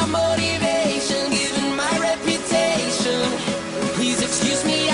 my motivation, given my reputation. Please excuse me,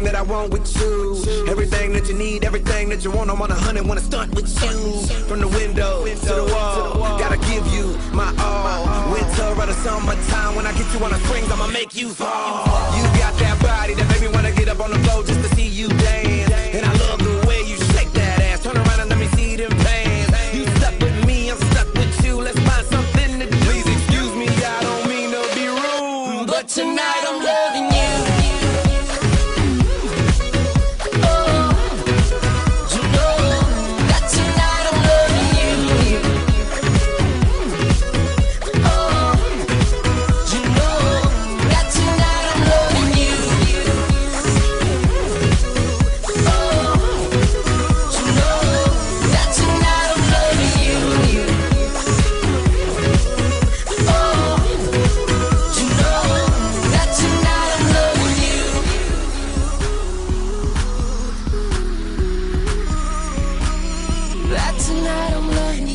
everything that I want with you. Everything that you need, everything that you want. I want a hundred, wanna stunt with you. From the window to the wall, gotta give you my all. Winter or the summertime, when I get you on the springs, I'ma make you fall. You got that body that make me wanna get up on the floor just to see you dance. And I love the way you shake that ass. Turn around and let me see them pants. You stuck with me, I'm stuck with you. Let's find something to do. Please excuse me, I don't mean to be rude. But tonight I'm loving you. Tonight I'm loving